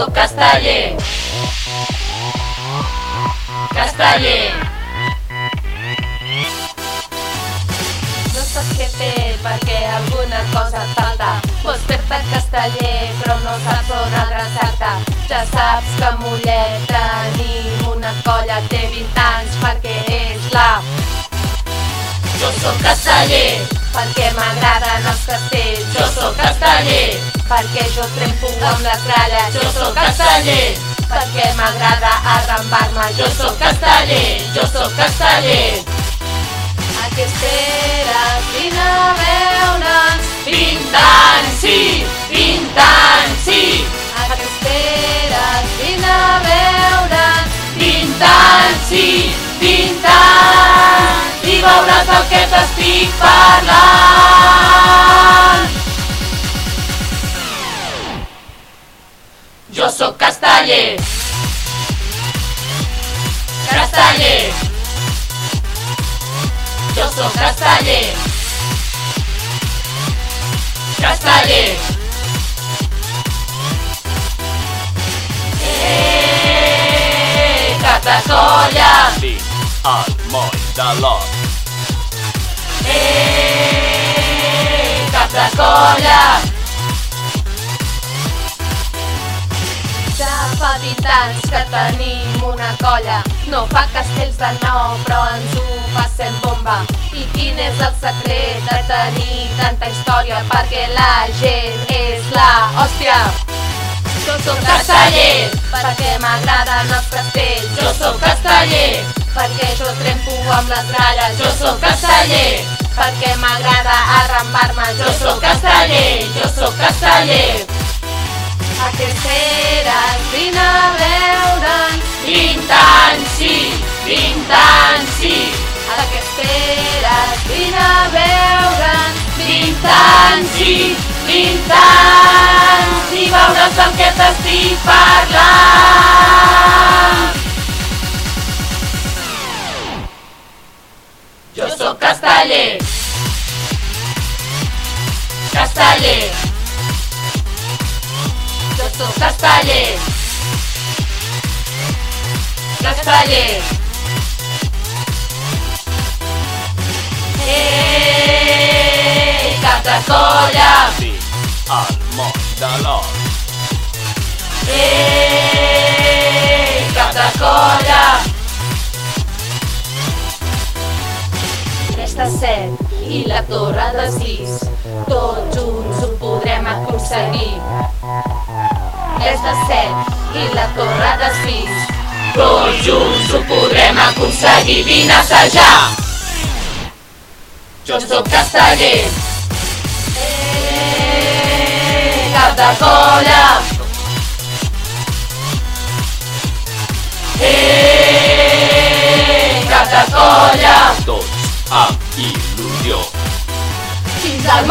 sóc casteller. Casteller. No saps què fer perquè alguna cosa et falta. Vols fer-te casteller però no saps on adreçar-te. Ja saps que Mollet tenim una colla, té 20 anys perquè és la... Jo sóc casteller. Perquè m'agraden els castells. Jo sóc casteller. Perquè jo trempo amb les gralles. Jo sóc casteller. Perquè m'agrada arrambar-me. Jo sóc casteller. Jo sóc casteller. A què esperes? Vine a veure'ns. 20 anys, sí, 20 anys, sí. A què esperes? Vine a veure'ns. 20 anys, sí, 20 anys. I veuràs del que t'estic parlant. Jo sóc casteller. Casteller. Jo sóc casteller. Casteller. Eh, Catacolla. Sí, al moll de l'or. Catacolla. Ja fa 20 anys que tenim una colla. No fa castells de nou, però ens ho passem bomba. I quin és el secret de tenir tanta història? Perquè la gent és la hòstia. Jo sóc Casteller. perquè m'agraden els castells. Jo sóc casteller. perquè jo trempo amb les gralles. Jo sóc casteller. Perquè m'agrada arrambar-me. Jo sóc casteller. Jo sóc casteller. A què esperes? Vine a veure'ns. 20 anys, sí, 20 anys, sí. A què esperes? Vine a veure'ns. 20 anys, sí, 20 anys. I veuràs del que t'estic parlant. Casteller. Jo sóc Casteller. Casteller. Ei, Catacolla. Sí, al moll de de set i la torre de sis. Tots junts ho podrem aconseguir. Tres de set i la torre de sis. Tots junts ho podrem aconseguir. Vine a assajar. Jo sóc casteller. Eh, cap de colla. Eh, colla. Tots amb